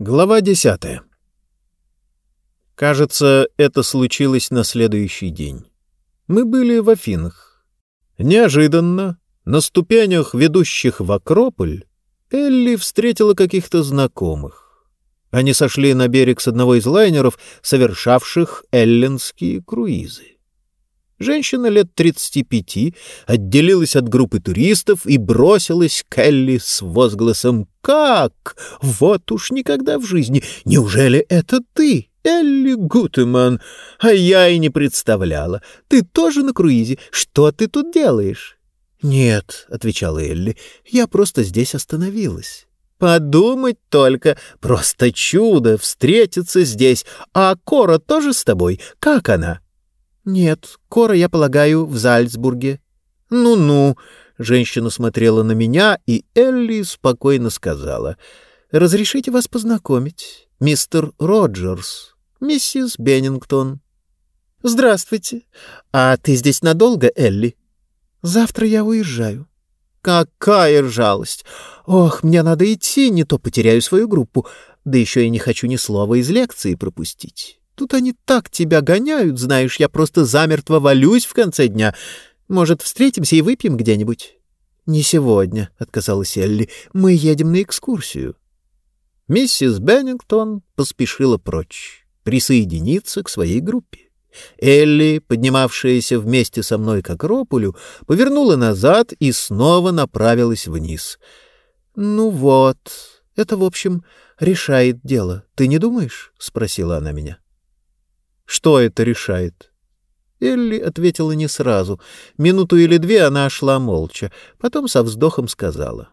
Глава десятая. Кажется, это случилось на следующий день. Мы были в Афинах. Неожиданно, на ступенях, ведущих в Акрополь, Элли встретила каких-то знакомых. Они сошли на берег с одного из лайнеров, совершавших эллинские круизы. Женщина лет 35 отделилась от группы туристов и бросилась к Элли с возгласом «Как? Вот уж никогда в жизни! Неужели это ты, Элли Гутеман? А я и не представляла. Ты тоже на круизе? Что ты тут делаешь?» «Нет», — отвечала Элли, — «я просто здесь остановилась». «Подумать только! Просто чудо встретиться здесь! А Кора тоже с тобой? Как она?» «Нет, Кора, я полагаю, в Зальцбурге». «Ну-ну», — женщина смотрела на меня, и Элли спокойно сказала, «Разрешите вас познакомить, мистер Роджерс, миссис Беннингтон». «Здравствуйте. А ты здесь надолго, Элли?» «Завтра я уезжаю». «Какая жалость! Ох, мне надо идти, не то потеряю свою группу, да еще и не хочу ни слова из лекции пропустить». Тут они так тебя гоняют, знаешь, я просто замертво валюсь в конце дня. Может, встретимся и выпьем где-нибудь?» «Не сегодня», — отказалась Элли. «Мы едем на экскурсию». Миссис Беннингтон поспешила прочь, присоединиться к своей группе. Элли, поднимавшаяся вместе со мной к Акрополю, повернула назад и снова направилась вниз. «Ну вот, это, в общем, решает дело. Ты не думаешь?» — спросила она меня. Что это решает? Элли ответила не сразу. Минуту или две она шла молча. Потом со вздохом сказала.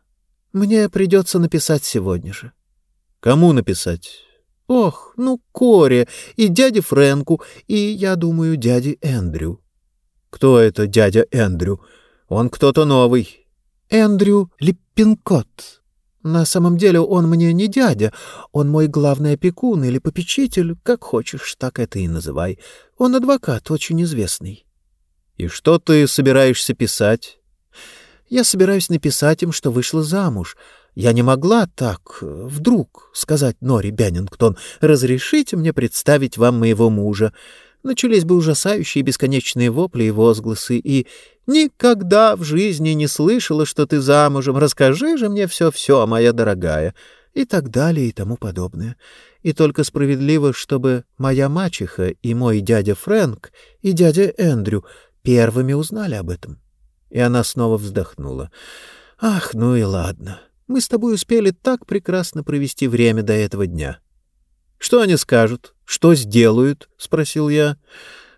— Мне придется написать сегодня же. — Кому написать? — Ох, ну, Коре и дяде Фрэнку, и, я думаю, дяде Эндрю. — Кто это дядя Эндрю? Он кто-то новый. — Эндрю Липпинкот. На самом деле он мне не дядя, он мой главный опекун или попечитель, как хочешь, так это и называй. Он адвокат, очень известный. — И что ты собираешься писать? — Я собираюсь написать им, что вышла замуж. Я не могла так, вдруг, сказать Нори Бяннингтон, «Разрешите мне представить вам моего мужа» начались бы ужасающие бесконечные вопли и возгласы, и «Никогда в жизни не слышала, что ты замужем, расскажи же мне все-все, моя дорогая», и так далее и тому подобное. И только справедливо, чтобы моя мачеха и мой дядя Фрэнк и дядя Эндрю первыми узнали об этом. И она снова вздохнула. «Ах, ну и ладно. Мы с тобой успели так прекрасно провести время до этого дня». «Что они скажут? Что сделают?» — спросил я.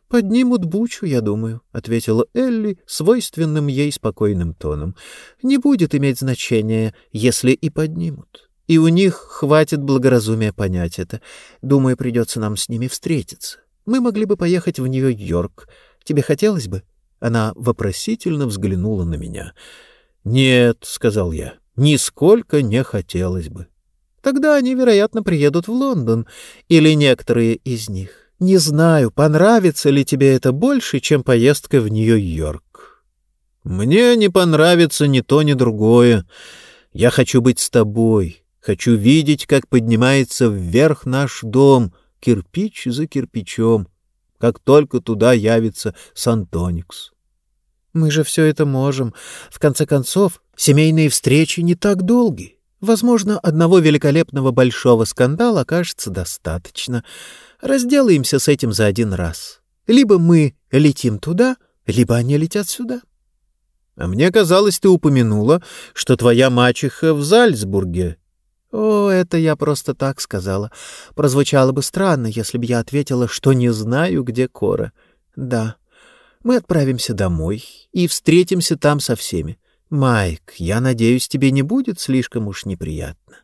«Поднимут бучу, я думаю», — ответила Элли свойственным ей спокойным тоном. «Не будет иметь значения, если и поднимут. И у них хватит благоразумия понять это. Думаю, придется нам с ними встретиться. Мы могли бы поехать в Нью-Йорк. Тебе хотелось бы?» Она вопросительно взглянула на меня. «Нет», — сказал я, — «нисколько не хотелось бы». Тогда они, вероятно, приедут в Лондон, или некоторые из них. Не знаю, понравится ли тебе это больше, чем поездка в Нью-Йорк. Мне не понравится ни то, ни другое. Я хочу быть с тобой, хочу видеть, как поднимается вверх наш дом, кирпич за кирпичом, как только туда явится Сантоникс. Мы же все это можем. В конце концов, семейные встречи не так долги. Возможно, одного великолепного большого скандала окажется достаточно. Разделаемся с этим за один раз. Либо мы летим туда, либо они летят сюда. А мне казалось, ты упомянула, что твоя мачеха в Зальцбурге. О, это я просто так сказала. Прозвучало бы странно, если бы я ответила, что не знаю, где Кора. Да, мы отправимся домой и встретимся там со всеми. Майк, я надеюсь, тебе не будет слишком уж неприятно.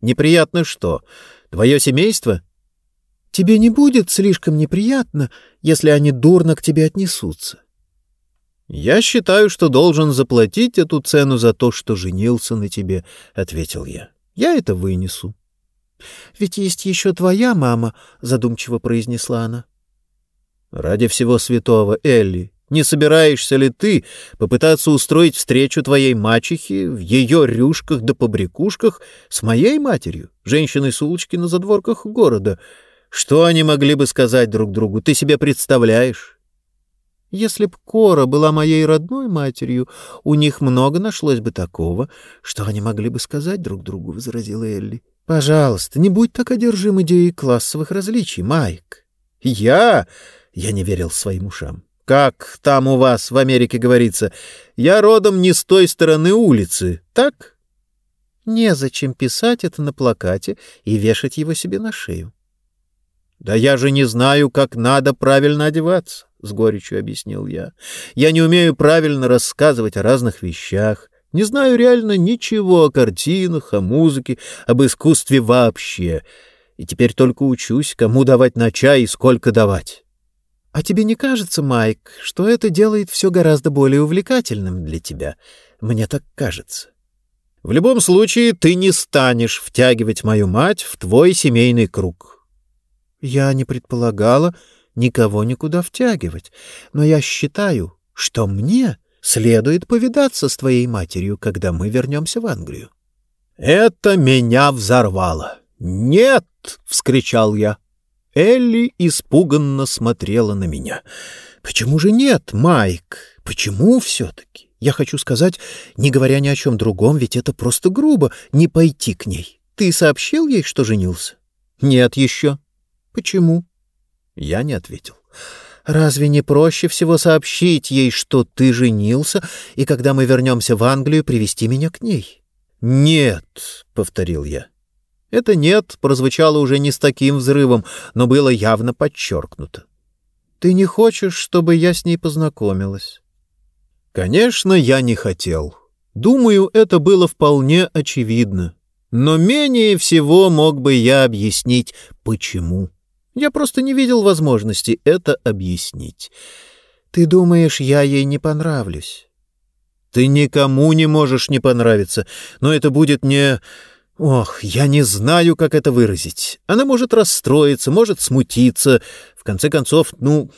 Неприятно что? Твое семейство? Тебе не будет слишком неприятно, если они дурно к тебе отнесутся. Я считаю, что должен заплатить эту цену за то, что женился на тебе, ответил я. Я это вынесу. Ведь есть еще твоя мама, задумчиво произнесла она. Ради всего святого, Элли, Не собираешься ли ты попытаться устроить встречу твоей мачехи в ее рюшках да побрякушках с моей матерью, женщиной с улочки на задворках города? Что они могли бы сказать друг другу, ты себе представляешь? Если б Кора была моей родной матерью, у них много нашлось бы такого, что они могли бы сказать друг другу, — возразила Элли. — Пожалуйста, не будь так одержим идеей классовых различий, Майк. — Я? Я не верил своим ушам. Как там у вас в Америке говорится, я родом не с той стороны улицы, так? Незачем писать это на плакате и вешать его себе на шею. Да я же не знаю, как надо правильно одеваться, с горечью объяснил я. Я не умею правильно рассказывать о разных вещах, не знаю реально ничего о картинах, о музыке, об искусстве вообще. И теперь только учусь, кому давать на чай и сколько давать. А тебе не кажется, Майк, что это делает все гораздо более увлекательным для тебя? Мне так кажется. В любом случае, ты не станешь втягивать мою мать в твой семейный круг. Я не предполагала никого никуда втягивать, но я считаю, что мне следует повидаться с твоей матерью, когда мы вернемся в Англию. Это меня взорвало. «Нет!» — вскричал я. Элли испуганно смотрела на меня. «Почему же нет, Майк? Почему все-таки? Я хочу сказать, не говоря ни о чем другом, ведь это просто грубо не пойти к ней. Ты сообщил ей, что женился?» «Нет еще». «Почему?» Я не ответил. «Разве не проще всего сообщить ей, что ты женился, и когда мы вернемся в Англию, привести меня к ней?» «Нет», — повторил я. Это «нет» прозвучало уже не с таким взрывом, но было явно подчеркнуто. «Ты не хочешь, чтобы я с ней познакомилась?» Конечно, я не хотел. Думаю, это было вполне очевидно. Но менее всего мог бы я объяснить, почему. Я просто не видел возможности это объяснить. Ты думаешь, я ей не понравлюсь? Ты никому не можешь не понравиться, но это будет не... Ох, я не знаю, как это выразить. Она может расстроиться, может смутиться. В конце концов, ну,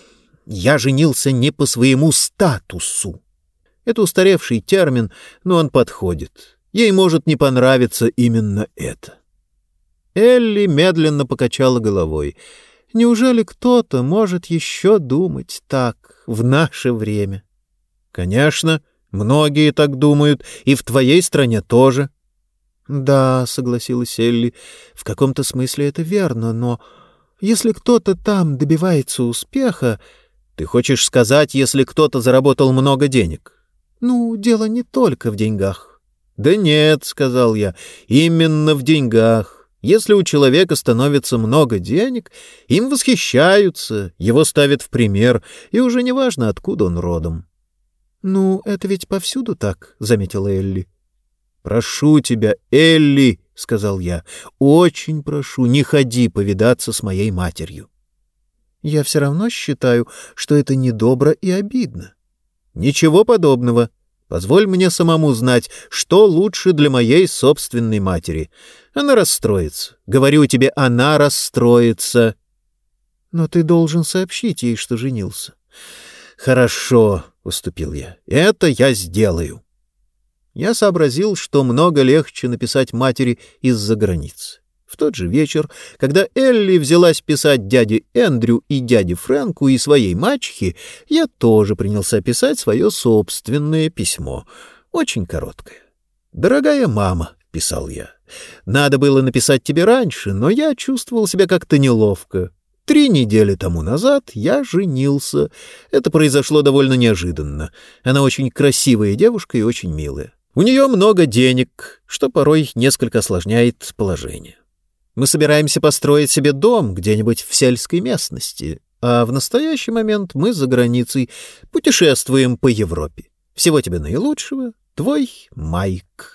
я женился не по своему статусу. Это устаревший термин, но он подходит. Ей может не понравиться именно это. Элли медленно покачала головой. Неужели кто-то может еще думать так в наше время? Конечно, многие так думают, и в твоей стране тоже. «Да», — согласилась Элли, — «в каком-то смысле это верно, но если кто-то там добивается успеха...» «Ты хочешь сказать, если кто-то заработал много денег?» «Ну, дело не только в деньгах». «Да нет», — сказал я, — «именно в деньгах. Если у человека становится много денег, им восхищаются, его ставят в пример, и уже не важно, откуда он родом». «Ну, это ведь повсюду так», — заметила Элли. «Прошу тебя, Элли», — сказал я, — «очень прошу, не ходи повидаться с моей матерью». «Я все равно считаю, что это недобро и обидно». «Ничего подобного. Позволь мне самому знать, что лучше для моей собственной матери. Она расстроится. Говорю тебе, она расстроится». «Но ты должен сообщить ей, что женился». «Хорошо», — уступил я, — «это я сделаю» я сообразил, что много легче написать матери из-за границы. В тот же вечер, когда Элли взялась писать дяде Эндрю и дяде Фрэнку и своей мачехе, я тоже принялся писать свое собственное письмо, очень короткое. «Дорогая мама», — писал я, — «надо было написать тебе раньше, но я чувствовал себя как-то неловко. Три недели тому назад я женился. Это произошло довольно неожиданно. Она очень красивая девушка и очень милая. У нее много денег, что порой несколько осложняет положение. Мы собираемся построить себе дом где-нибудь в сельской местности, а в настоящий момент мы за границей путешествуем по Европе. Всего тебе наилучшего, твой Майк.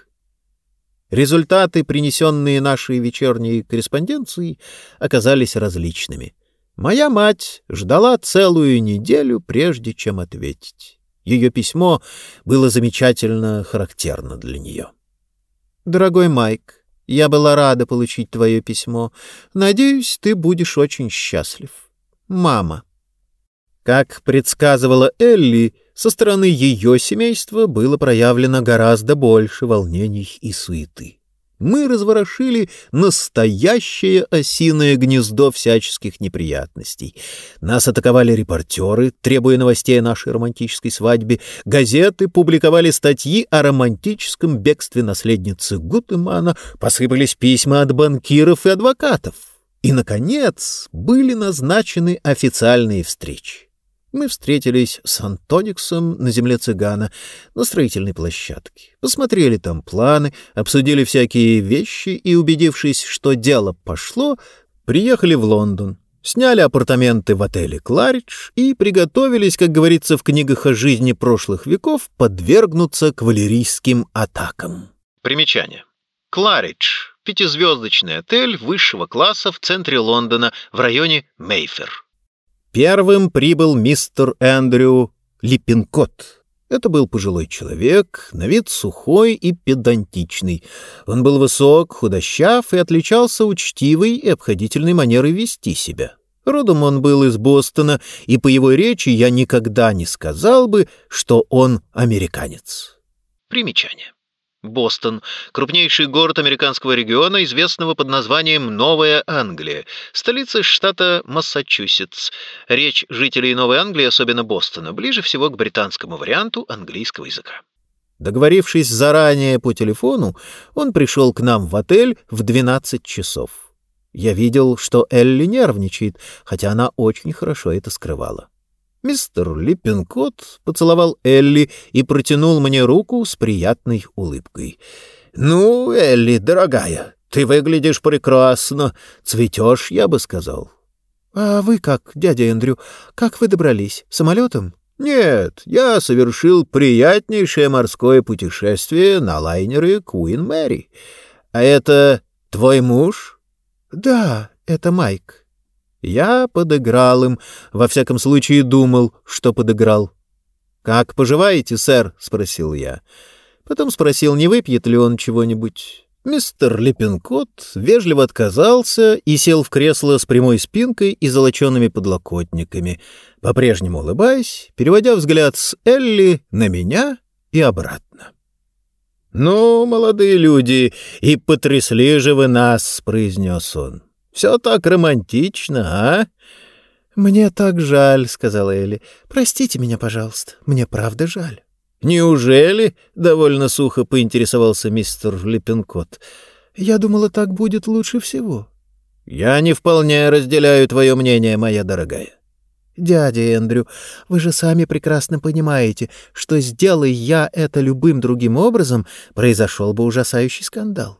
Результаты, принесенные нашей вечерней корреспонденцией, оказались различными. Моя мать ждала целую неделю, прежде чем ответить. Ее письмо было замечательно характерно для нее. «Дорогой Майк, я была рада получить твое письмо. Надеюсь, ты будешь очень счастлив. Мама». Как предсказывала Элли, со стороны ее семейства было проявлено гораздо больше волнений и суеты мы разворошили настоящее осиное гнездо всяческих неприятностей. Нас атаковали репортеры, требуя новостей о нашей романтической свадьбе. Газеты публиковали статьи о романтическом бегстве наследницы Гутемана, посыпались письма от банкиров и адвокатов. И, наконец, были назначены официальные встречи мы встретились с Антониксом на земле цыгана на строительной площадке. Посмотрели там планы, обсудили всякие вещи и, убедившись, что дело пошло, приехали в Лондон, сняли апартаменты в отеле «Кларидж» и приготовились, как говорится в книгах о жизни прошлых веков, подвергнуться кавалерийским атакам. Примечание. «Кларидж» — пятизвездочный отель высшего класса в центре Лондона в районе Мейфер. Первым прибыл мистер Эндрю Липпинкот. Это был пожилой человек, на вид сухой и педантичный. Он был высок, худощав и отличался учтивой и обходительной манерой вести себя. Родом он был из Бостона, и по его речи я никогда не сказал бы, что он американец. Примечание. Бостон — крупнейший город американского региона, известного под названием Новая Англия, столица штата Массачусетс. Речь жителей Новой Англии, особенно Бостона, ближе всего к британскому варианту английского языка. Договорившись заранее по телефону, он пришел к нам в отель в 12 часов. Я видел, что Элли нервничает, хотя она очень хорошо это скрывала. Мистер Липпинкот поцеловал Элли и протянул мне руку с приятной улыбкой. «Ну, Элли, дорогая, ты выглядишь прекрасно. Цветешь, я бы сказал». «А вы как, дядя Эндрю? Как вы добрались? Самолетом?» «Нет, я совершил приятнейшее морское путешествие на лайнере Куин Мэри. А это твой муж?» «Да, это Майк». Я подыграл им, во всяком случае думал, что подыграл. «Как поживаете, сэр?» — спросил я. Потом спросил, не выпьет ли он чего-нибудь. Мистер Липпинкот вежливо отказался и сел в кресло с прямой спинкой и золочеными подлокотниками, по-прежнему улыбаясь, переводя взгляд с Элли на меня и обратно. «Ну, молодые люди, и потрясли же вы нас», — произнес он. Все так романтично, а?» «Мне так жаль», — сказала Элли. «Простите меня, пожалуйста. Мне правда жаль». «Неужели?» — довольно сухо поинтересовался мистер Липпенкот. «Я думала, так будет лучше всего». «Я не вполне разделяю твое мнение, моя дорогая». «Дядя Эндрю, вы же сами прекрасно понимаете, что, сделай я это любым другим образом, произошел бы ужасающий скандал.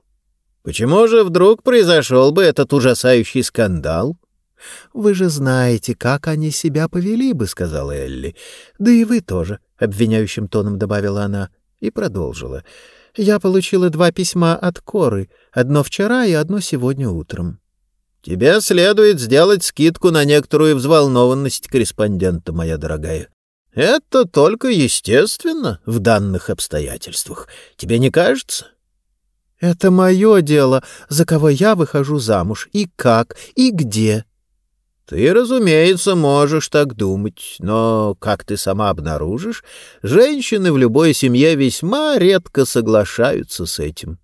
Почему же вдруг произошел бы этот ужасающий скандал? — Вы же знаете, как они себя повели бы, — сказала Элли. — Да и вы тоже, — обвиняющим тоном добавила она и продолжила. — Я получила два письма от Коры, одно вчера и одно сегодня утром. — Тебе следует сделать скидку на некоторую взволнованность корреспондента, моя дорогая. Это только естественно в данных обстоятельствах. Тебе не кажется? — это мое дело, за кого я выхожу замуж, и как, и где. Ты, разумеется, можешь так думать, но, как ты сама обнаружишь, женщины в любой семье весьма редко соглашаются с этим.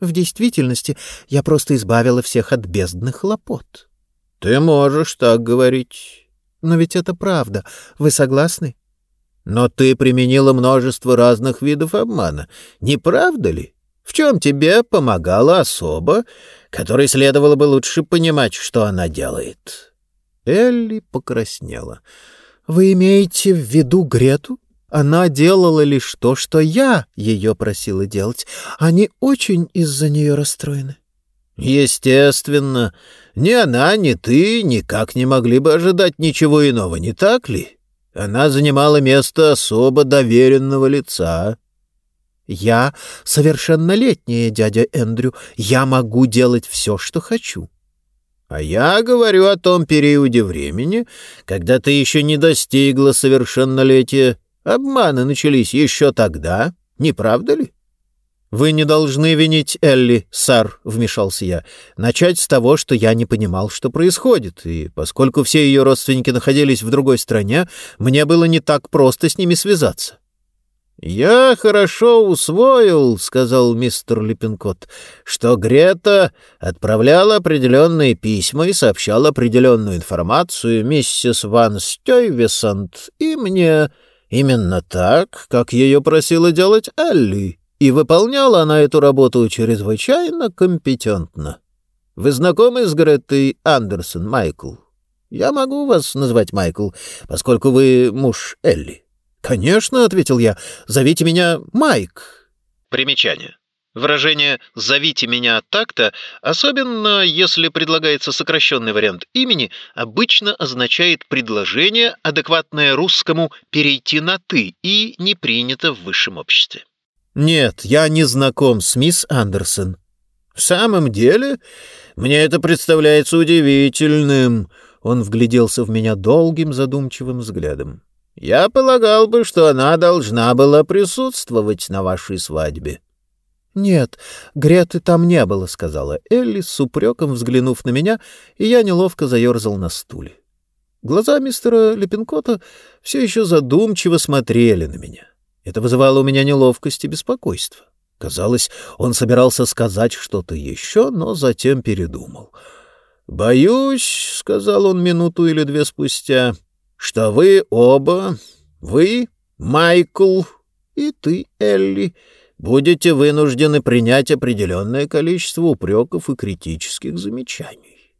В действительности, я просто избавила всех от бездных хлопот. Ты можешь так говорить. Но ведь это правда. Вы согласны? Но ты применила множество разных видов обмана, не правда ли? В чем тебе помогала особа, которой следовало бы лучше понимать, что она делает?» Элли покраснела. «Вы имеете в виду Грету? Она делала лишь то, что я ее просила делать. Они очень из-за нее расстроены». «Естественно. Ни она, ни ты никак не могли бы ожидать ничего иного, не так ли? Она занимала место особо доверенного лица». Я совершеннолетняя, дядя Эндрю. Я могу делать все, что хочу. А я говорю о том периоде времени, когда ты еще не достигла совершеннолетия. Обманы начались еще тогда, не правда ли? «Вы не должны винить Элли, сэр», — вмешался я. «Начать с того, что я не понимал, что происходит, и поскольку все ее родственники находились в другой стране, мне было не так просто с ними связаться». «Я хорошо усвоил», — сказал мистер Липпинкот, «что Грета отправляла определенные письма и сообщала определенную информацию миссис Ван Стёйвесант и мне именно так, как ее просила делать Элли, и выполняла она эту работу чрезвычайно компетентно. Вы знакомы с Гретой Андерсон, Майкл? Я могу вас назвать Майкл, поскольку вы муж Элли». «Конечно», — ответил я, — «зовите меня Майк». Примечание. Выражение «зовите меня так-то», особенно если предлагается сокращенный вариант имени, обычно означает предложение, адекватное русскому «перейти на «ты» и не принято в высшем обществе. «Нет, я не знаком с мисс Андерсон». «В самом деле, мне это представляется удивительным». Он вгляделся в меня долгим задумчивым взглядом. Я полагал бы, что она должна была присутствовать на вашей свадьбе. — Нет, Греты там не было, — сказала Элли, с упреком взглянув на меня, и я неловко заерзал на стуле. Глаза мистера Лепенкота все еще задумчиво смотрели на меня. Это вызывало у меня неловкость и беспокойство. Казалось, он собирался сказать что-то еще, но затем передумал. «Боюсь», — сказал он минуту или две спустя, — что вы оба, вы, Майкл, и ты, Элли, будете вынуждены принять определенное количество упреков и критических замечаний.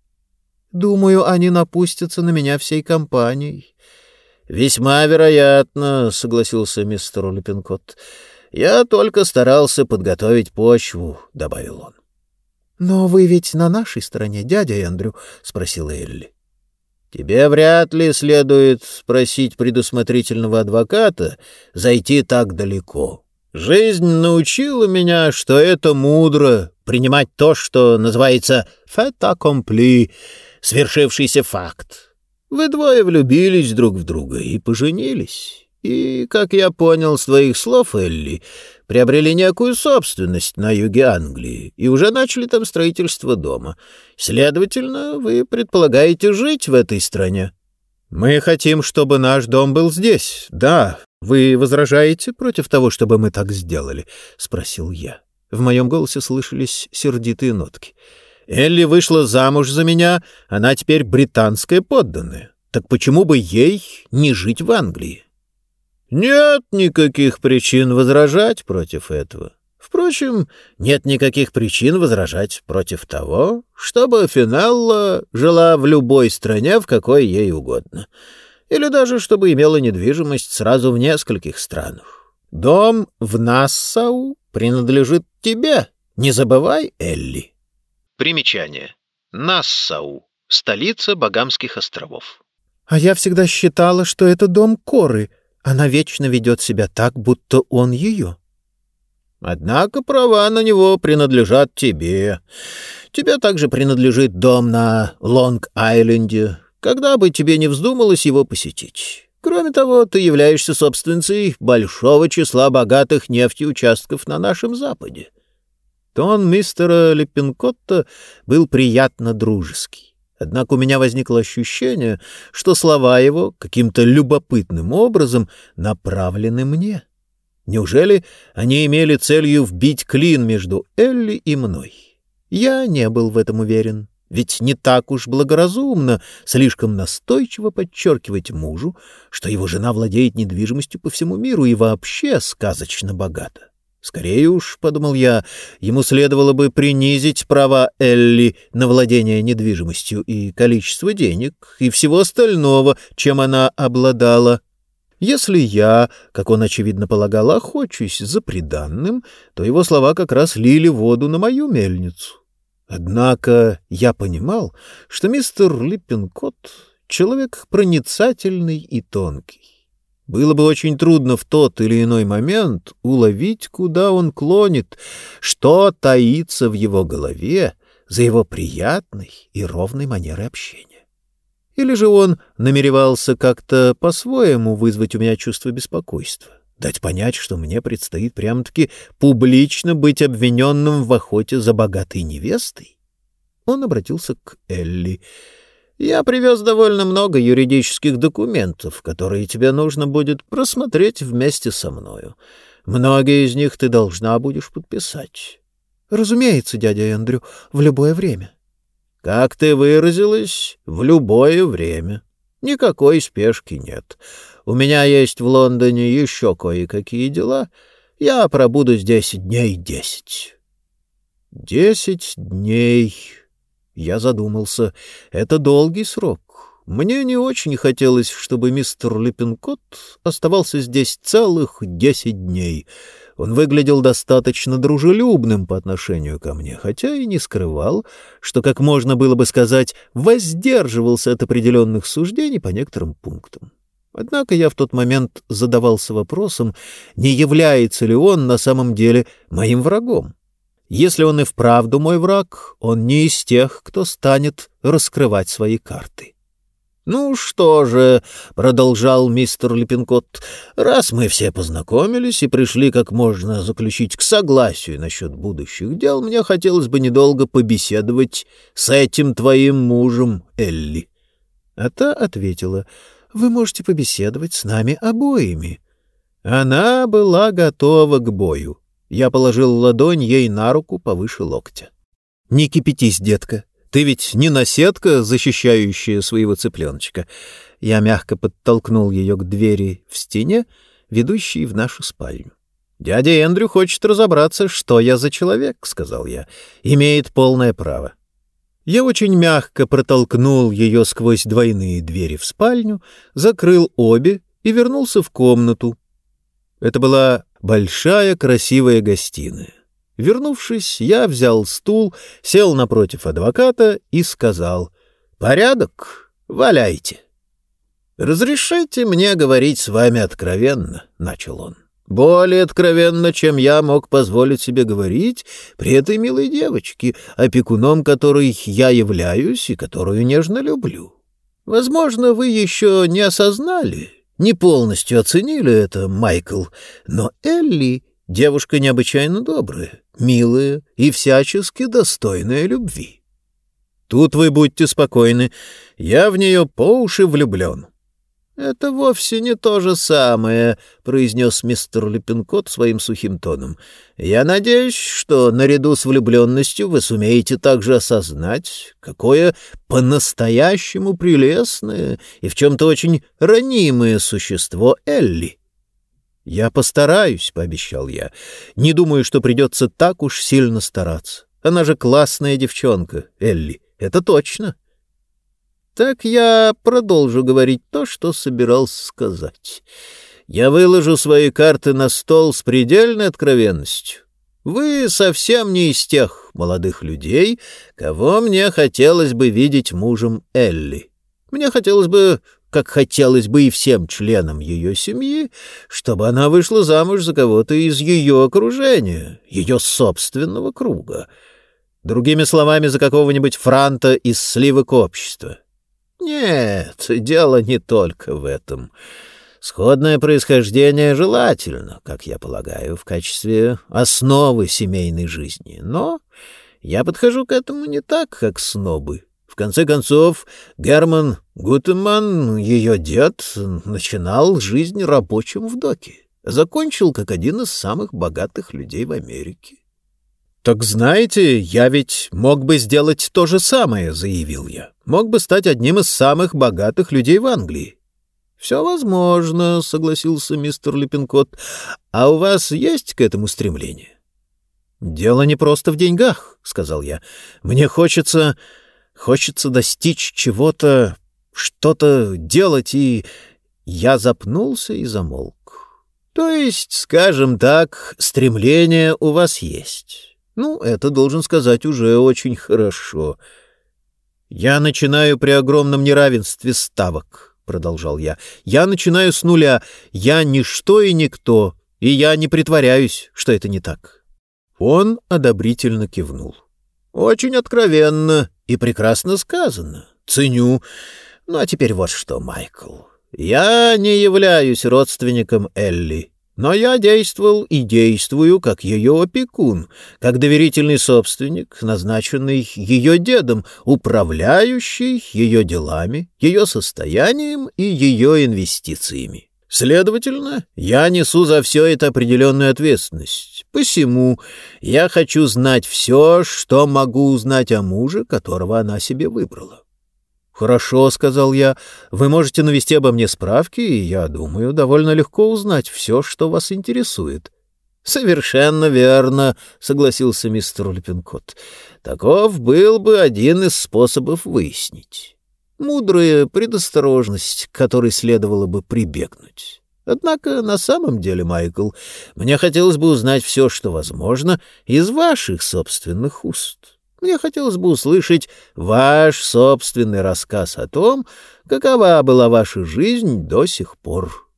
Думаю, они напустятся на меня всей компанией. — Весьма вероятно, — согласился мистер Лепенкот. — Я только старался подготовить почву, — добавил он. — Но вы ведь на нашей стороне, дядя Эндрю? — спросила Элли. Тебе вряд ли следует спросить предусмотрительного адвоката зайти так далеко. Жизнь научила меня, что это мудро — принимать то, что называется «fait accompli» — свершившийся факт. Вы двое влюбились друг в друга и поженились. И, как я понял с твоих слов, Элли, приобрели некую собственность на юге Англии и уже начали там строительство дома. Следовательно, вы предполагаете жить в этой стране. Мы хотим, чтобы наш дом был здесь. Да, вы возражаете против того, чтобы мы так сделали? спросил я. В моем голосе слышались сердитые нотки. Элли вышла замуж за меня, она теперь британская подданная. Так почему бы ей не жить в Англии? Нет никаких причин возражать против этого. Впрочем, нет никаких причин возражать против того, чтобы Финалла жила в любой стране, в какой ей угодно. Или даже чтобы имела недвижимость сразу в нескольких странах. Дом в Нассау принадлежит тебе. Не забывай, Элли. Примечание. Нассау. Столица Багамских островов. — А я всегда считала, что это дом Коры, она вечно ведет себя так, будто он ее. Однако права на него принадлежат тебе. Тебе также принадлежит дом на Лонг-Айленде, когда бы тебе не вздумалось его посетить. Кроме того, ты являешься собственницей большого числа богатых нефтеучастков на нашем Западе. Тон мистера Леппинкотта был приятно дружеский. Однако у меня возникло ощущение, что слова его каким-то любопытным образом направлены мне. Неужели они имели целью вбить клин между Элли и мной? Я не был в этом уверен. Ведь не так уж благоразумно слишком настойчиво подчеркивать мужу, что его жена владеет недвижимостью по всему миру и вообще сказочно богата. Скорее уж, — подумал я, — ему следовало бы принизить права Элли на владение недвижимостью и количество денег и всего остального, чем она обладала. Если я, как он, очевидно, полагал, охочусь за приданным, то его слова как раз лили воду на мою мельницу. Однако я понимал, что мистер Липпенкот — человек проницательный и тонкий. Было бы очень трудно в тот или иной момент уловить, куда он клонит, что таится в его голове за его приятной и ровной манерой общения. Или же он намеревался как-то по-своему вызвать у меня чувство беспокойства, Дать понять, что мне предстоит прямо-таки публично быть обвиненным в охоте за богатой невестой? Он обратился к Элли. «Я привез довольно много юридических документов, которые тебе нужно будет просмотреть вместе со мною. Многие из них ты должна будешь подписать». «Разумеется, дядя Эндрю, в любое время». «Как ты выразилась, в любое время. Никакой спешки нет. У меня есть в Лондоне еще кое-какие дела. Я пробуду здесь дней десять». «Десять дней...» Я задумался. Это долгий срок. Мне не очень хотелось, чтобы мистер Липпинкот оставался здесь целых десять дней. Он выглядел достаточно дружелюбным по отношению ко мне, хотя и не скрывал, что, как можно было бы сказать, воздерживался от определенных суждений по некоторым пунктам. Однако я в тот момент задавался вопросом, не является ли он на самом деле моим врагом. Если он и вправду мой враг, он не из тех, кто станет раскрывать свои карты. «Ну что же», — продолжал мистер Липпинкот, — «раз мы все познакомились и пришли как можно заключить к согласию насчет будущих дел, мне хотелось бы недолго побеседовать с этим твоим мужем, Элли». А та ответила, «Вы можете побеседовать с нами обоими». Она была готова к бою. Я положил ладонь ей на руку повыше локтя. «Не кипятись, детка. Ты ведь не наседка, защищающая своего цыпленочка». Я мягко подтолкнул ее к двери в стене, ведущей в нашу спальню. «Дядя Эндрю хочет разобраться, что я за человек», — сказал я. «Имеет полное право». Я очень мягко протолкнул ее сквозь двойные двери в спальню, закрыл обе и вернулся в комнату. Это была большая красивая гостиная. Вернувшись, я взял стул, сел напротив адвоката и сказал «Порядок? Валяйте». «Разрешите мне говорить с вами откровенно», — начал он. «Более откровенно, чем я мог позволить себе говорить при этой милой девочке, опекуном которой я являюсь и которую нежно люблю. Возможно, вы еще не осознали, не полностью оценили это, Майкл, но Элли — девушка необычайно добрая, милая и всячески достойная любви. Тут вы будьте спокойны, я в нее по уши влюблен. «Это вовсе не то же самое», — произнес мистер Лепенкот своим сухим тоном. «Я надеюсь, что наряду с влюбленностью вы сумеете также осознать, какое по-настоящему прелестное и в чем-то очень ранимое существо Элли». «Я постараюсь», — пообещал я. «Не думаю, что придется так уж сильно стараться. Она же классная девчонка, Элли, это точно». Так я продолжу говорить то, что собирался сказать. Я выложу свои карты на стол с предельной откровенностью. Вы совсем не из тех молодых людей, кого мне хотелось бы видеть мужем Элли. Мне хотелось бы, как хотелось бы и всем членам ее семьи, чтобы она вышла замуж за кого-то из ее окружения, ее собственного круга. Другими словами, за какого-нибудь франта из сливок общества. Нет, дело не только в этом. Сходное происхождение желательно, как я полагаю, в качестве основы семейной жизни. Но я подхожу к этому не так, как снобы. В конце концов, Герман Гутеман, ее дед, начинал жизнь рабочим в доке. Закончил как один из самых богатых людей в Америке. «Так знаете, я ведь мог бы сделать то же самое», — заявил я. «Мог бы стать одним из самых богатых людей в Англии». «Все возможно», — согласился мистер Липпинкот. «А у вас есть к этому стремление?» «Дело не просто в деньгах», — сказал я. «Мне хочется... хочется достичь чего-то, что-то делать, и...» Я запнулся и замолк. «То есть, скажем так, стремление у вас есть». Ну, это, должен сказать, уже очень хорошо. «Я начинаю при огромном неравенстве ставок», — продолжал я. «Я начинаю с нуля. Я ничто и никто, и я не притворяюсь, что это не так». Он одобрительно кивнул. «Очень откровенно и прекрасно сказано. Ценю. Ну, а теперь вот что, Майкл. Я не являюсь родственником Элли. Но я действовал и действую как ее опекун, как доверительный собственник, назначенный ее дедом, управляющий ее делами, ее состоянием и ее инвестициями. Следовательно, я несу за все это определенную ответственность. Посему я хочу знать все, что могу узнать о муже, которого она себе выбрала. «Хорошо», — сказал я, — «вы можете навести обо мне справки, и, я думаю, довольно легко узнать все, что вас интересует». «Совершенно верно», — согласился мистер Лепенкот. «Таков был бы один из способов выяснить. Мудрая предосторожность, к которой следовало бы прибегнуть». Однако на самом деле, Майкл, мне хотелось бы узнать все, что возможно, из ваших собственных уст. Мне хотелось бы услышать ваш собственный рассказ о том, какова была ваша жизнь до сих пор.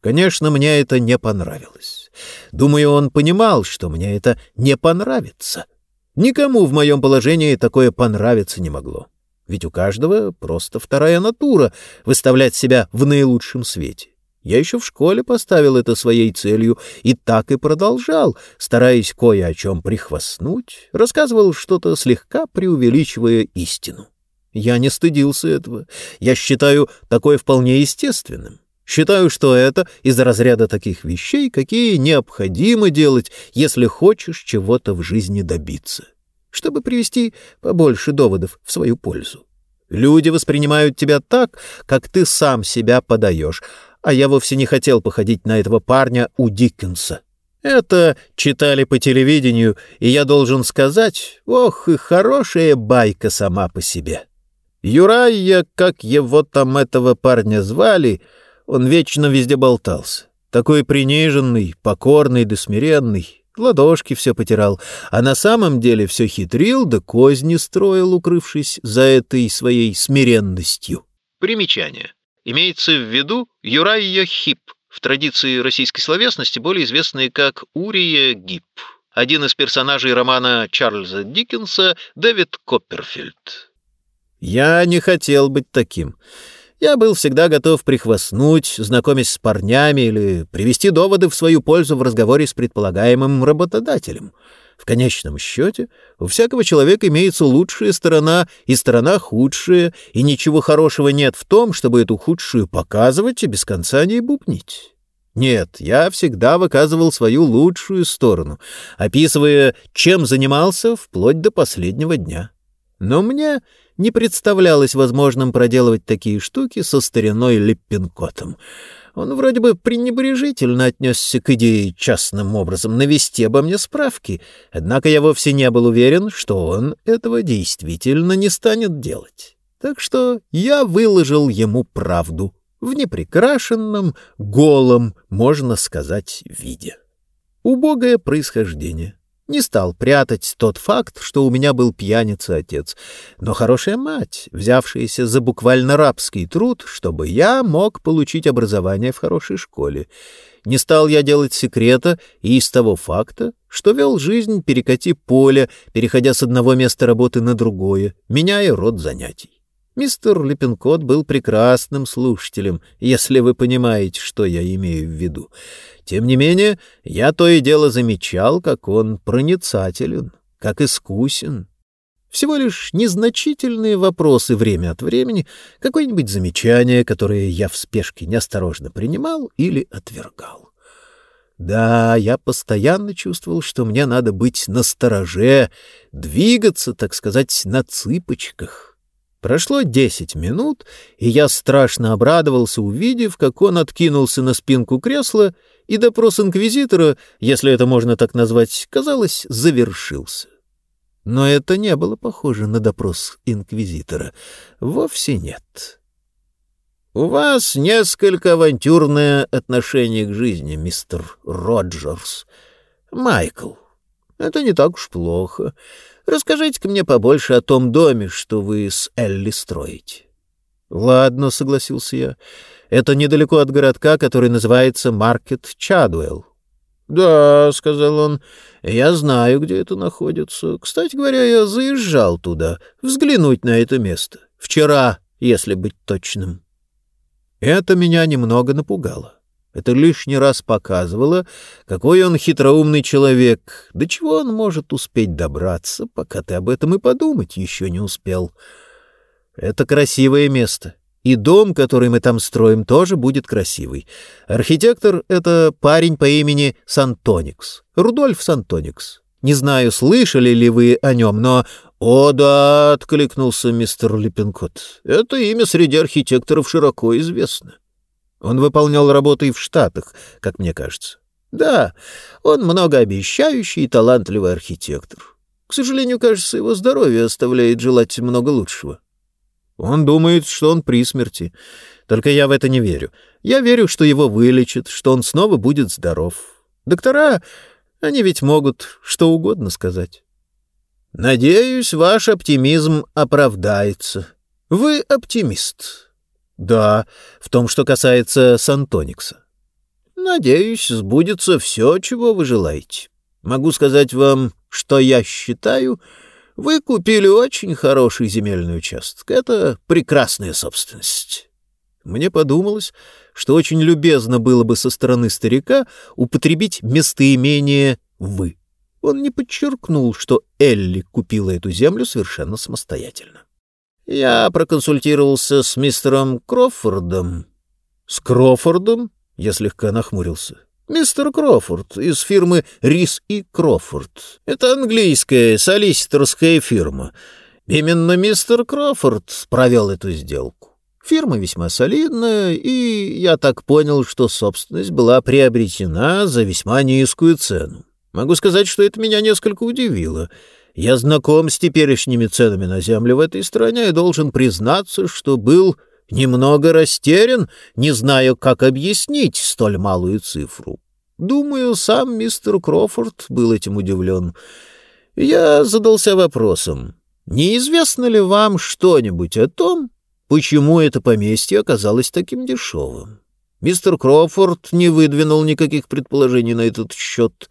Конечно, мне это не понравилось. Думаю, он понимал, что мне это не понравится. Никому в моем положении такое понравиться не могло. Ведь у каждого просто вторая натура — выставлять себя в наилучшем свете. Я еще в школе поставил это своей целью и так и продолжал, стараясь кое о чем прихвастнуть, рассказывал что-то слегка преувеличивая истину. Я не стыдился этого. Я считаю такое вполне естественным. Считаю, что это из разряда таких вещей, какие необходимо делать, если хочешь чего-то в жизни добиться, чтобы привести побольше доводов в свою пользу. Люди воспринимают тебя так, как ты сам себя подаешь, а я вовсе не хотел походить на этого парня у Диккенса. Это читали по телевидению, и я должен сказать, ох, и хорошая байка сама по себе. Юрайя, как его там этого парня звали, он вечно везде болтался. Такой приниженный, покорный да смиренный, ладошки все потирал, а на самом деле все хитрил да козни строил, укрывшись за этой своей смиренностью. Примечание. Имеется в виду Юрайя Хип, в традиции российской словесности более известный как Урия Гип, один из персонажей романа Чарльза Диккенса Дэвид Копперфильд. «Я не хотел быть таким. Я был всегда готов прихвастнуть, знакомясь с парнями или привести доводы в свою пользу в разговоре с предполагаемым работодателем». В конечном счете, у всякого человека имеется лучшая сторона и сторона худшая, и ничего хорошего нет в том, чтобы эту худшую показывать и без конца не бубнить. Нет, я всегда выказывал свою лучшую сторону, описывая, чем занимался вплоть до последнего дня. Но мне не представлялось возможным проделывать такие штуки со стариной Липпенкотом — он вроде бы пренебрежительно отнесся к идее частным образом навести обо мне справки, однако я вовсе не был уверен, что он этого действительно не станет делать. Так что я выложил ему правду в неприкрашенном, голом, можно сказать, виде. Убогое происхождение. Не стал прятать тот факт, что у меня был пьяница-отец, но хорошая мать, взявшаяся за буквально рабский труд, чтобы я мог получить образование в хорошей школе. Не стал я делать секрета и из того факта, что вел жизнь перекати поле, переходя с одного места работы на другое, меняя род занятий. Мистер Лепенкот был прекрасным слушателем, если вы понимаете, что я имею в виду. Тем не менее, я то и дело замечал, как он проницателен, как искусен. Всего лишь незначительные вопросы время от времени, какое-нибудь замечание, которое я в спешке неосторожно принимал или отвергал. Да, я постоянно чувствовал, что мне надо быть настороже, двигаться, так сказать, на цыпочках. Прошло десять минут, и я страшно обрадовался, увидев, как он откинулся на спинку кресла, и допрос инквизитора, если это можно так назвать, казалось, завершился. Но это не было похоже на допрос инквизитора. Вовсе нет. «У вас несколько авантюрное отношение к жизни, мистер Роджерс. Майкл, это не так уж плохо. Расскажите-ка мне побольше о том доме, что вы с Элли строите. — Ладно, — согласился я. — Это недалеко от городка, который называется Маркет Чадуэлл. — Да, — сказал он, — я знаю, где это находится. Кстати говоря, я заезжал туда, взглянуть на это место. Вчера, если быть точным. Это меня немного напугало. Это лишний раз показывало, какой он хитроумный человек, до чего он может успеть добраться, пока ты об этом и подумать еще не успел. Это красивое место, и дом, который мы там строим, тоже будет красивый. Архитектор — это парень по имени Сантоникс, Рудольф Сантоникс. Не знаю, слышали ли вы о нем, но... — О, да, — откликнулся мистер Липпенкот, — это имя среди архитекторов широко известно. Он выполнял работы и в Штатах, как мне кажется. Да, он многообещающий и талантливый архитектор. К сожалению, кажется, его здоровье оставляет желать много лучшего. Он думает, что он при смерти. Только я в это не верю. Я верю, что его вылечат, что он снова будет здоров. Доктора, они ведь могут что угодно сказать. Надеюсь, ваш оптимизм оправдается. Вы оптимист. Да, в том, что касается Сантоникса. Надеюсь, сбудется все, чего вы желаете. Могу сказать вам, что я считаю, вы купили очень хороший земельный участок. Это прекрасная собственность. Мне подумалось, что очень любезно было бы со стороны старика употребить местоимение «вы». Он не подчеркнул, что Элли купила эту землю совершенно самостоятельно. Я проконсультировался с мистером Крофордом. — С Крофордом? — я слегка нахмурился. — Мистер Крофорд из фирмы Рис и Крофорд. Это английская солиситорская фирма. Именно мистер Крофорд провел эту сделку. Фирма весьма солидная, и я так понял, что собственность была приобретена за весьма низкую цену. Могу сказать, что это меня несколько удивило — я знаком с теперешними ценами на землю в этой стране и должен признаться, что был немного растерян, не знаю, как объяснить столь малую цифру. Думаю, сам мистер Крофорд был этим удивлен. Я задался вопросом, неизвестно ли вам что-нибудь о том, почему это поместье оказалось таким дешевым? Мистер Крофорд не выдвинул никаких предположений на этот счет,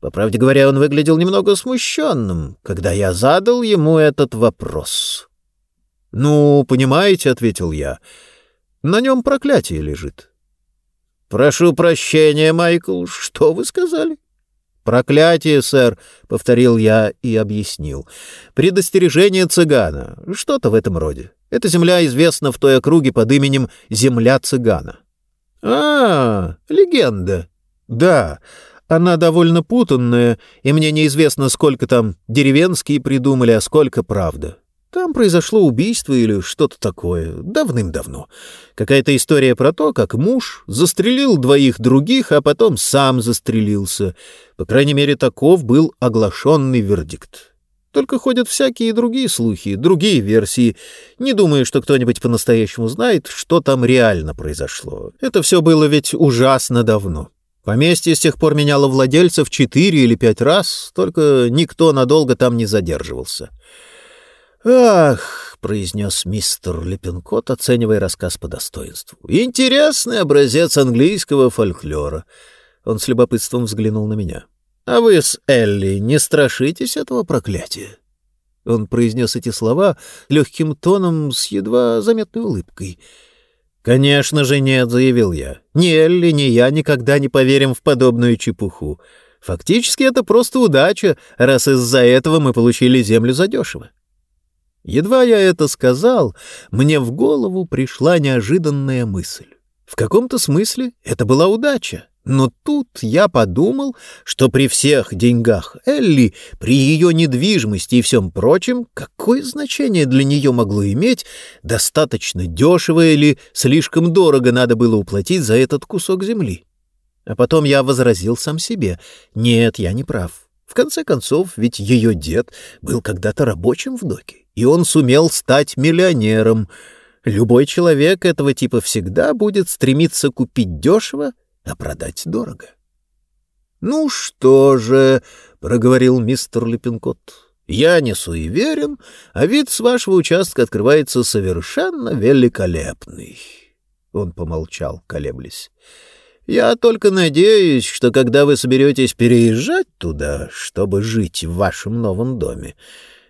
по правде говоря, он выглядел немного смущенным, когда я задал ему этот вопрос. «Ну, понимаете», — ответил я, — «на нем проклятие лежит». «Прошу прощения, Майкл, что вы сказали?» «Проклятие, сэр», — повторил я и объяснил. «Предостережение цыгана. Что-то в этом роде. Эта земля известна в той округе под именем «Земля цыгана». «А, легенда». «Да, она довольно путанная, и мне неизвестно, сколько там деревенские придумали, а сколько правда. Там произошло убийство или что-то такое, давным-давно. Какая-то история про то, как муж застрелил двоих других, а потом сам застрелился. По крайней мере, таков был оглашенный вердикт. Только ходят всякие другие слухи, другие версии. Не думаю, что кто-нибудь по-настоящему знает, что там реально произошло. Это все было ведь ужасно давно. Поместье с тех пор меняло владельцев четыре или пять раз, только никто надолго там не задерживался. «Ах!» — произнес мистер Лепенкот, оценивая рассказ по достоинству. «Интересный образец английского фольклора». Он с любопытством взглянул на меня. «А вы с Элли не страшитесь этого проклятия?» Он произнес эти слова легким тоном с едва заметной улыбкой — «Конечно же нет», — заявил я. «Ни Элли, ни я никогда не поверим в подобную чепуху. Фактически это просто удача, раз из-за этого мы получили землю задешево». Едва я это сказал, мне в голову пришла неожиданная мысль. В каком-то смысле это была удача. Но тут я подумал, что при всех деньгах Элли, при ее недвижимости и всем прочем, какое значение для нее могло иметь, достаточно дешево или слишком дорого надо было уплатить за этот кусок земли. А потом я возразил сам себе, нет, я не прав. В конце концов, ведь ее дед был когда-то рабочим в доке, и он сумел стать миллионером. Любой человек этого типа всегда будет стремиться купить дешево а продать дорого. — Ну что же, — проговорил мистер Лепенкот, — я не суеверен, а вид с вашего участка открывается совершенно великолепный. Он помолчал, колеблясь. Я только надеюсь, что когда вы соберетесь переезжать туда, чтобы жить в вашем новом доме,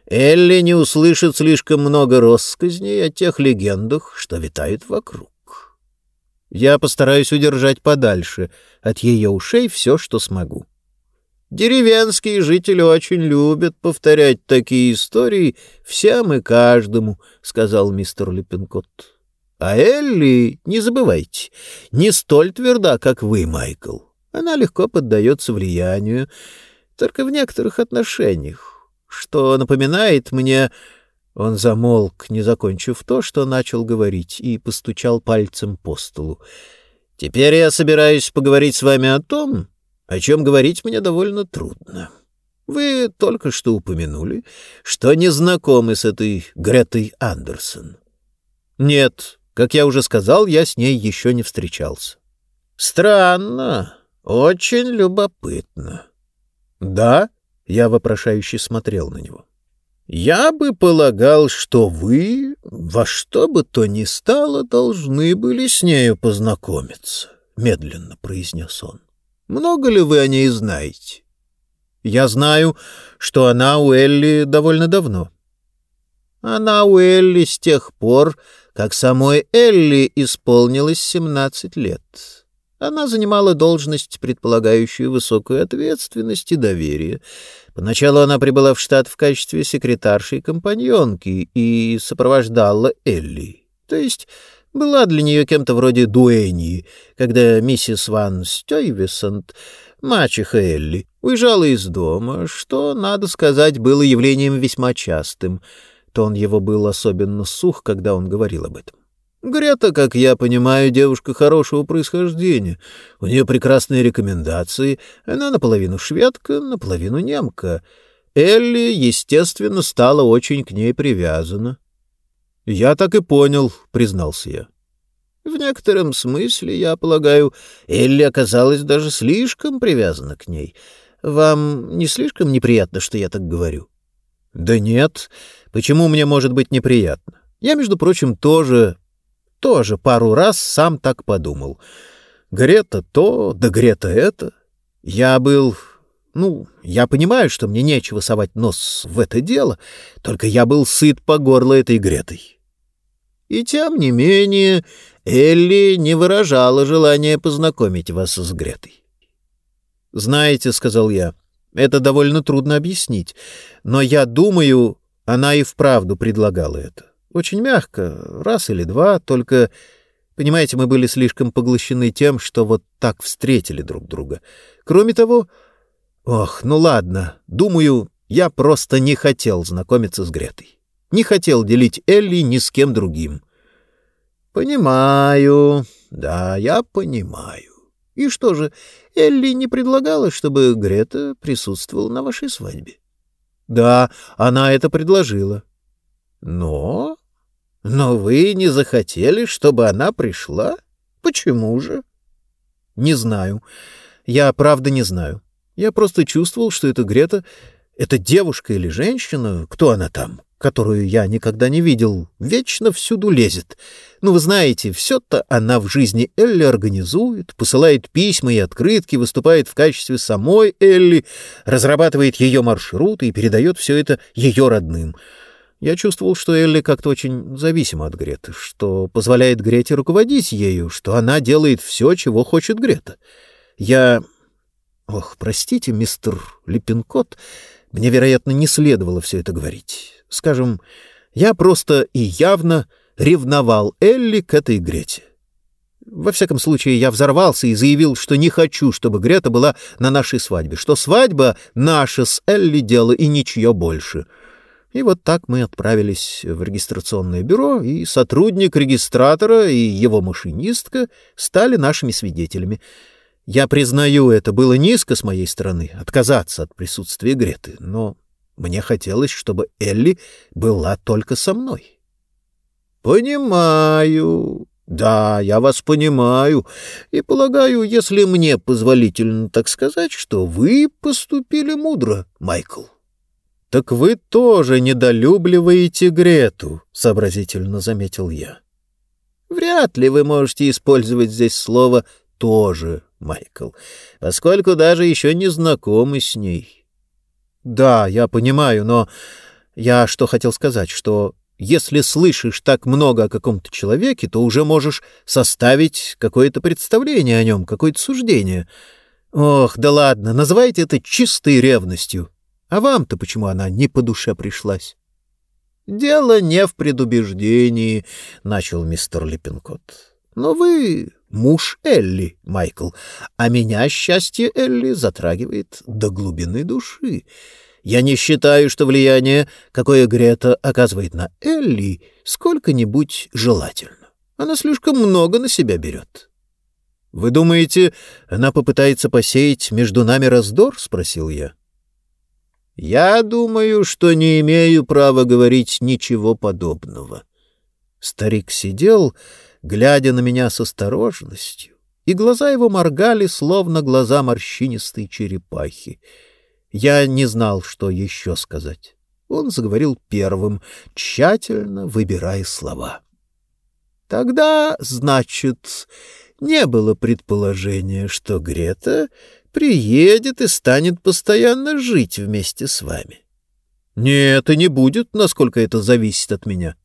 Элли не услышит слишком много россказней о тех легендах, что витают вокруг. Я постараюсь удержать подальше от ее ушей все, что смогу. Деревенские жители очень любят повторять такие истории всем и каждому, — сказал мистер Липпенкот. А Элли, не забывайте, не столь тверда, как вы, Майкл. Она легко поддается влиянию, только в некоторых отношениях, что напоминает мне... Он замолк, не закончив то, что начал говорить, и постучал пальцем по столу. «Теперь я собираюсь поговорить с вами о том, о чем говорить мне довольно трудно. Вы только что упомянули, что не знакомы с этой Гретой Андерсон. Нет, как я уже сказал, я с ней еще не встречался. Странно, очень любопытно. Да, я вопрошающе смотрел на него. Я бы полагал, что вы во что бы то ни стало должны были с нею познакомиться, медленно произнес он. Много ли вы о ней знаете? Я знаю, что она у Элли довольно давно. Она у Элли с тех пор, как самой Элли исполнилось 17 лет. Она занимала должность, предполагающую высокую ответственность и доверие. Поначалу она прибыла в штат в качестве секретарши и компаньонки и сопровождала Элли. То есть была для нее кем-то вроде дуэньи, когда миссис Ван Стёйвисонт, мачеха Элли, уезжала из дома, что, надо сказать, было явлением весьма частым. Тон его был особенно сух, когда он говорил об этом. Грета, как я понимаю, девушка хорошего происхождения. У нее прекрасные рекомендации. Она наполовину шведка, наполовину немка. Элли, естественно, стала очень к ней привязана. «Я так и понял», — признался я. «В некотором смысле, я полагаю, Элли оказалась даже слишком привязана к ней. Вам не слишком неприятно, что я так говорю?» «Да нет. Почему мне может быть неприятно? Я, между прочим, тоже... тоже пару раз сам так подумал. Грета то, да Грета это. Я был ну, я понимаю, что мне нечего совать нос в это дело, только я был сыт по горло этой Гретой. И тем не менее Элли не выражала желания познакомить вас с Гретой. «Знаете, — сказал я, — это довольно трудно объяснить, но я думаю, она и вправду предлагала это. Очень мягко, раз или два, только, понимаете, мы были слишком поглощены тем, что вот так встретили друг друга. Кроме того, Ох, ну ладно, думаю, я просто не хотел знакомиться с Гретой. Не хотел делить Элли ни с кем другим. Понимаю. Да, я понимаю. И что же, Элли не предлагала, чтобы Грета присутствовала на вашей свадьбе? Да, она это предложила. Но... Но вы не захотели, чтобы она пришла? Почему же? Не знаю. Я правда не знаю. Я просто чувствовал, что это Грета, это девушка или женщина, кто она там, которую я никогда не видел, вечно всюду лезет. Ну, вы знаете, все-то она в жизни Элли организует, посылает письма и открытки, выступает в качестве самой Элли, разрабатывает ее маршруты и передает все это ее родным. Я чувствовал, что Элли как-то очень зависима от Греты, что позволяет Грете руководить ею, что она делает все, чего хочет Грета. Я Ох, простите, мистер Липпинкот, мне, вероятно, не следовало все это говорить. Скажем, я просто и явно ревновал Элли к этой Грете. Во всяком случае, я взорвался и заявил, что не хочу, чтобы Грета была на нашей свадьбе, что свадьба наша с Элли дело и ничье больше. И вот так мы отправились в регистрационное бюро, и сотрудник регистратора и его машинистка стали нашими свидетелями. Я признаю, это было низко с моей стороны отказаться от присутствия Греты, но мне хотелось, чтобы Элли была только со мной. Понимаю. Да, я вас понимаю. И полагаю, если мне позволительно так сказать, что вы поступили мудро, Майкл. Так вы тоже недолюбливаете Грету, сообразительно заметил я. Вряд ли вы можете использовать здесь слово тоже, Майкл, поскольку даже еще не знакомы с ней. Да, я понимаю, но я что хотел сказать, что если слышишь так много о каком-то человеке, то уже можешь составить какое-то представление о нем, какое-то суждение. Ох, да ладно, называйте это чистой ревностью. А вам-то почему она не по душе пришлась? «Дело не в предубеждении», — начал мистер Липпинкот. «Но вы муж Элли, Майкл, а меня счастье Элли затрагивает до глубины души. Я не считаю, что влияние, какое Грета оказывает на Элли, сколько-нибудь желательно. Она слишком много на себя берет». «Вы думаете, она попытается посеять между нами раздор?» — спросил я. Я думаю, что не имею права говорить ничего подобного. Старик сидел, глядя на меня с осторожностью, и глаза его моргали, словно глаза морщинистой черепахи. Я не знал, что еще сказать. Он заговорил первым, тщательно выбирая слова. Тогда, значит, не было предположения, что Грета приедет и станет постоянно жить вместе с вами. Нет, и не будет, насколько это зависит от меня.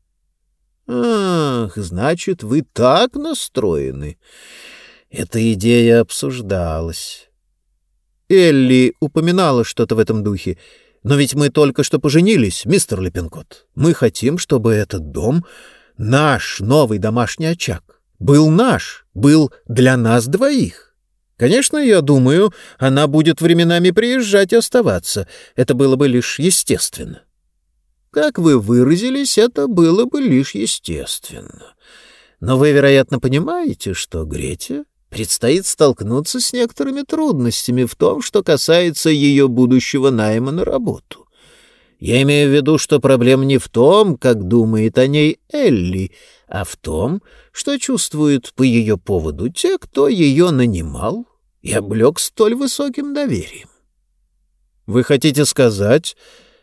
Ах, значит, вы так настроены. Эта идея обсуждалась. Элли упоминала что-то в этом духе. Но ведь мы только что поженились, мистер Лепенкот. Мы хотим, чтобы этот дом, наш новый домашний очаг, был наш, был для нас двоих. Конечно, я думаю, она будет временами приезжать и оставаться. Это было бы лишь естественно. Как вы выразились, это было бы лишь естественно. Но вы, вероятно, понимаете, что Грете предстоит столкнуться с некоторыми трудностями в том, что касается ее будущего найма на работу. Я имею в виду, что проблема не в том, как думает о ней Элли, а в том, что чувствуют по ее поводу те, кто ее нанимал и облег столь высоким доверием. Вы хотите сказать,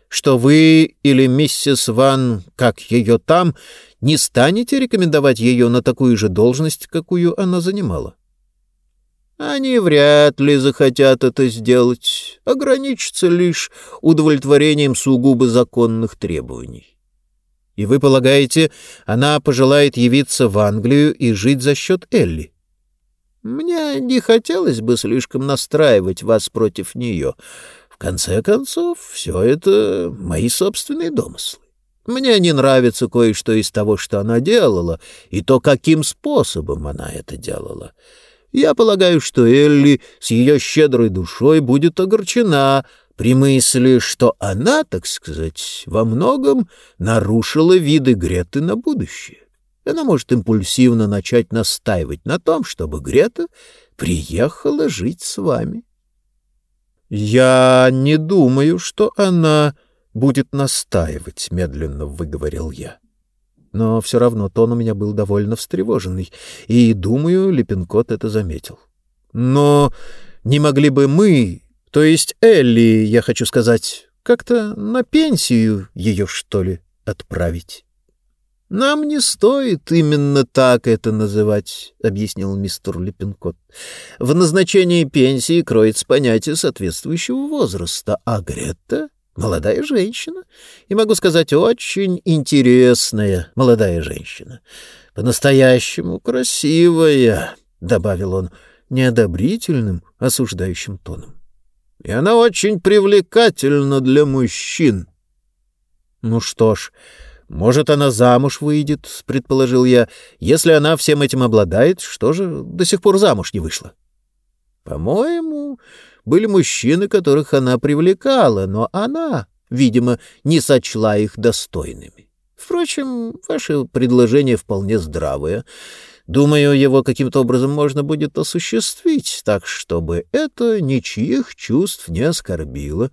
что вы или миссис Ван, как ее там, не станете рекомендовать ее на такую же должность, какую она занимала? Они вряд ли захотят это сделать, ограничатся лишь удовлетворением сугубо законных требований. И вы полагаете, она пожелает явиться в Англию и жить за счет Элли? Мне не хотелось бы слишком настраивать вас против нее. В конце концов, все это мои собственные домыслы. Мне не нравится кое-что из того, что она делала, и то, каким способом она это делала. Я полагаю, что Элли с ее щедрой душой будет огорчена при мысли, что она, так сказать, во многом нарушила виды Греты на будущее. Она может импульсивно начать настаивать на том, чтобы Грета приехала жить с вами. «Я не думаю, что она будет настаивать», — медленно выговорил я. Но все равно тон у меня был довольно встревоженный, и, думаю, Лепенкот это заметил. «Но не могли бы мы, то есть Элли, я хочу сказать, как-то на пенсию ее, что ли, отправить?» «Нам не стоит именно так это называть», — объяснил мистер Липпинкот. «В назначении пенсии кроется понятие соответствующего возраста, а Гретта — молодая женщина, и, могу сказать, очень интересная молодая женщина. По-настоящему красивая», — добавил он неодобрительным, осуждающим тоном. «И она очень привлекательна для мужчин». «Ну что ж...» «Может, она замуж выйдет», — предположил я. «Если она всем этим обладает, что же до сих пор замуж не вышла?» «По-моему, были мужчины, которых она привлекала, но она, видимо, не сочла их достойными. Впрочем, ваше предложение вполне здравое. Думаю, его каким-то образом можно будет осуществить, так чтобы это ничьих чувств не оскорбило».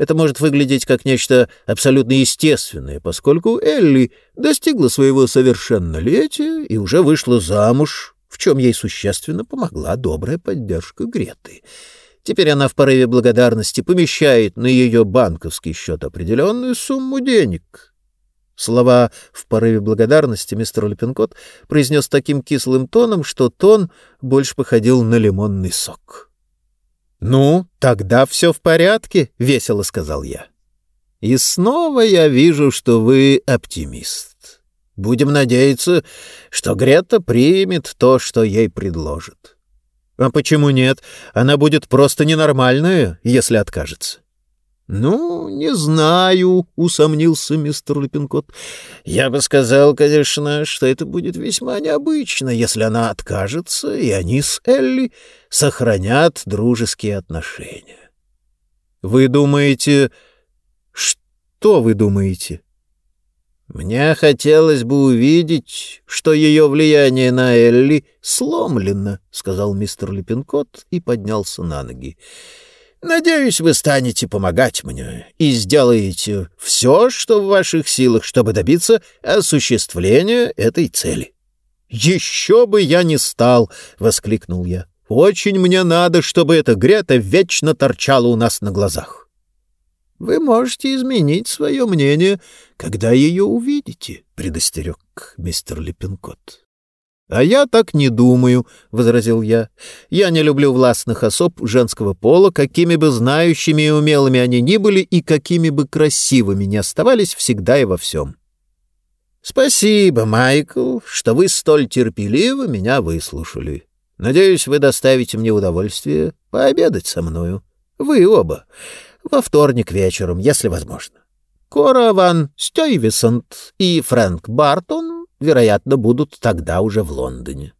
Это может выглядеть как нечто абсолютно естественное, поскольку Элли достигла своего совершеннолетия и уже вышла замуж, в чем ей существенно помогла добрая поддержка Греты. Теперь она в порыве благодарности помещает на ее банковский счет определенную сумму денег. Слова «в порыве благодарности» мистер Лепенкот произнес таким кислым тоном, что тон больше походил на лимонный сок. «Ну, тогда все в порядке», — весело сказал я. И снова я вижу, что вы оптимист. Будем надеяться, что Грета примет то, что ей предложат. А почему нет? Она будет просто ненормальная, если откажется. «Ну, не знаю», — усомнился мистер Липпинкот. «Я бы сказал, конечно, что это будет весьма необычно, если она откажется, и они с Элли сохранят дружеские отношения». «Вы думаете...» «Что вы думаете?» «Мне хотелось бы увидеть, что ее влияние на Элли сломлено», — сказал мистер Липпинкот и поднялся на ноги. Надеюсь, вы станете помогать мне и сделаете все, что в ваших силах, чтобы добиться осуществления этой цели. «Еще бы я не стал!» — воскликнул я. «Очень мне надо, чтобы эта Грета вечно торчала у нас на глазах». «Вы можете изменить свое мнение, когда ее увидите», — предостерег мистер Липпинкот. «А я так не думаю», — возразил я. «Я не люблю властных особ женского пола, какими бы знающими и умелыми они ни были и какими бы красивыми ни оставались всегда и во всем». «Спасибо, Майкл, что вы столь терпеливо меня выслушали. Надеюсь, вы доставите мне удовольствие пообедать со мною. Вы оба. Во вторник вечером, если возможно. Кора Ван Стёйвисонт и Фрэнк Бартон вероятно, будут тогда уже в Лондоне.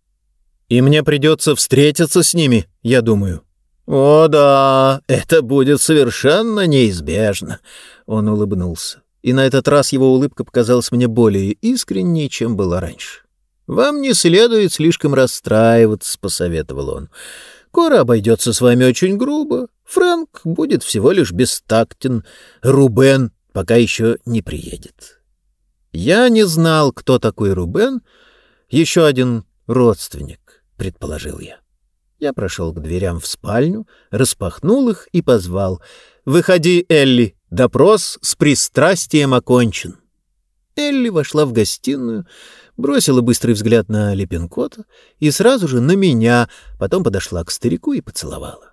И мне придется встретиться с ними, я думаю. О да, это будет совершенно неизбежно. Он улыбнулся. И на этот раз его улыбка показалась мне более искренней, чем была раньше. «Вам не следует слишком расстраиваться», — посоветовал он. «Кора обойдется с вами очень грубо. Фрэнк будет всего лишь бестактен. Рубен пока еще не приедет. Я не знал, кто такой Рубен, еще один родственник, предположил я. Я прошел к дверям в спальню, распахнул их и позвал. «Выходи, Элли, допрос с пристрастием окончен». Элли вошла в гостиную, бросила быстрый взгляд на Лепенкота и сразу же на меня, потом подошла к старику и поцеловала.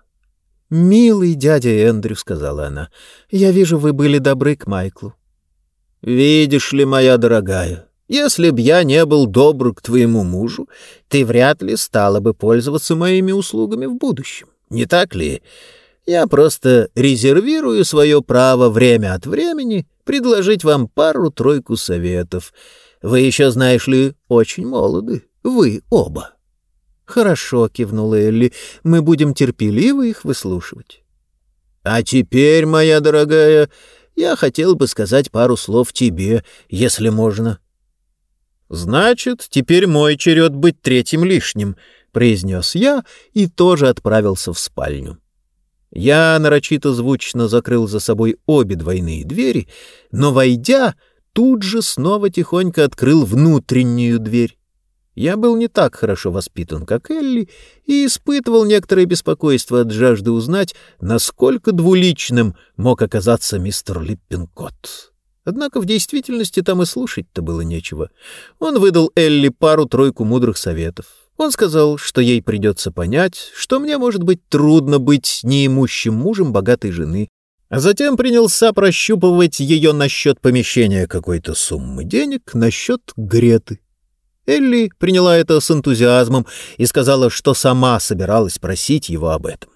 «Милый дядя Эндрю», — сказала она, — «я вижу, вы были добры к Майклу. «Видишь ли, моя дорогая, если б я не был добр к твоему мужу, ты вряд ли стала бы пользоваться моими услугами в будущем. Не так ли? Я просто резервирую свое право время от времени предложить вам пару-тройку советов. Вы еще, знаешь ли, очень молоды. Вы оба». «Хорошо», — кивнула Элли, — «мы будем терпеливо их выслушивать». «А теперь, моя дорогая, я хотел бы сказать пару слов тебе, если можно». «Значит, теперь мой черед быть третьим лишним», — произнес я и тоже отправился в спальню. Я нарочито звучно закрыл за собой обе двойные двери, но, войдя, тут же снова тихонько открыл внутреннюю дверь. Я был не так хорошо воспитан, как Элли, и испытывал некоторое беспокойство от жажды узнать, насколько двуличным мог оказаться мистер Липпинкот. Однако в действительности там и слушать-то было нечего. Он выдал Элли пару-тройку мудрых советов. Он сказал, что ей придется понять, что мне может быть трудно быть неимущим мужем богатой жены, а затем принялся прощупывать ее насчет помещения какой-то суммы денег, насчет Греты. Элли приняла это с энтузиазмом и сказала, что сама собиралась просить его об этом.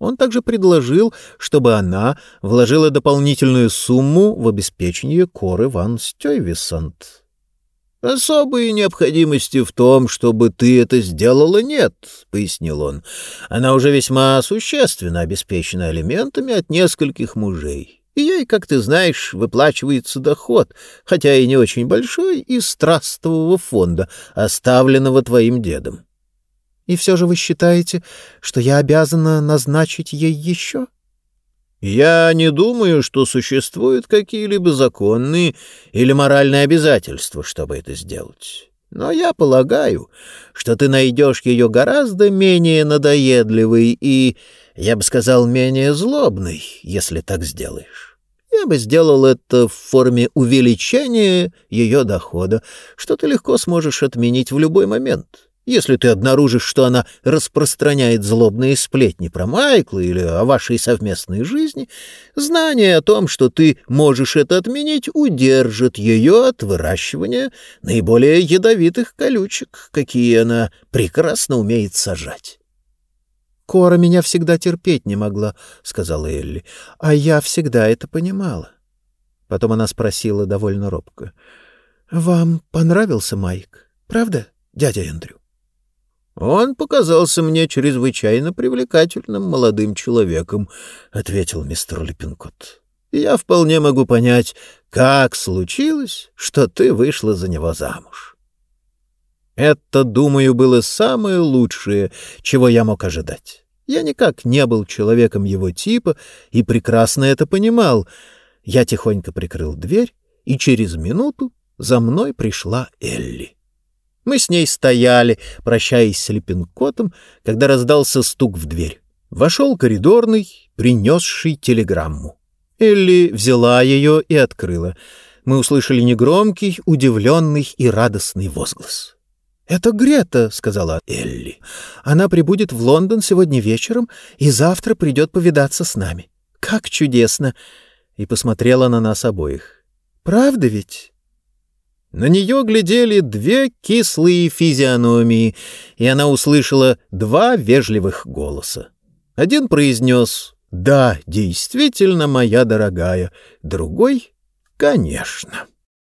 Он также предложил, чтобы она вложила дополнительную сумму в обеспечение Коры Ван Стёйвисант. «Особой необходимости в том, чтобы ты это сделала, нет», — пояснил он. «Она уже весьма существенно обеспечена алиментами от нескольких мужей и ей, как ты знаешь, выплачивается доход, хотя и не очень большой, из трастового фонда, оставленного твоим дедом. И все же вы считаете, что я обязана назначить ей еще? Я не думаю, что существуют какие-либо законные или моральные обязательства, чтобы это сделать. Но я полагаю, что ты найдешь ее гораздо менее надоедливой и, я бы сказал, менее злобной, если так сделаешь. Я бы сделал это в форме увеличения ее дохода, что ты легко сможешь отменить в любой момент. Если ты обнаружишь, что она распространяет злобные сплетни про Майкла или о вашей совместной жизни, знание о том, что ты можешь это отменить, удержит ее от выращивания наиболее ядовитых колючек, какие она прекрасно умеет сажать. «Кора меня всегда терпеть не могла», — сказала Элли, — «а я всегда это понимала». Потом она спросила довольно робко, «Вам понравился Майк, правда, дядя Эндрю?» «Он показался мне чрезвычайно привлекательным молодым человеком», — ответил мистер Липпинкот. «Я вполне могу понять, как случилось, что ты вышла за него замуж». Это, думаю, было самое лучшее, чего я мог ожидать. Я никак не был человеком его типа и прекрасно это понимал. Я тихонько прикрыл дверь, и через минуту за мной пришла Элли. Мы с ней стояли, прощаясь с Лепенкотом, когда раздался стук в дверь. Вошел коридорный, принесший телеграмму. Элли взяла ее и открыла. Мы услышали негромкий, удивленный и радостный возглас. «Это Грета», — сказала Элли. «Она прибудет в Лондон сегодня вечером и завтра придет повидаться с нами. Как чудесно!» И посмотрела на нас обоих. «Правда ведь?» На нее глядели две кислые физиономии, и она услышала два вежливых голоса. Один произнес «Да, действительно, моя дорогая», другой «Конечно».